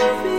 every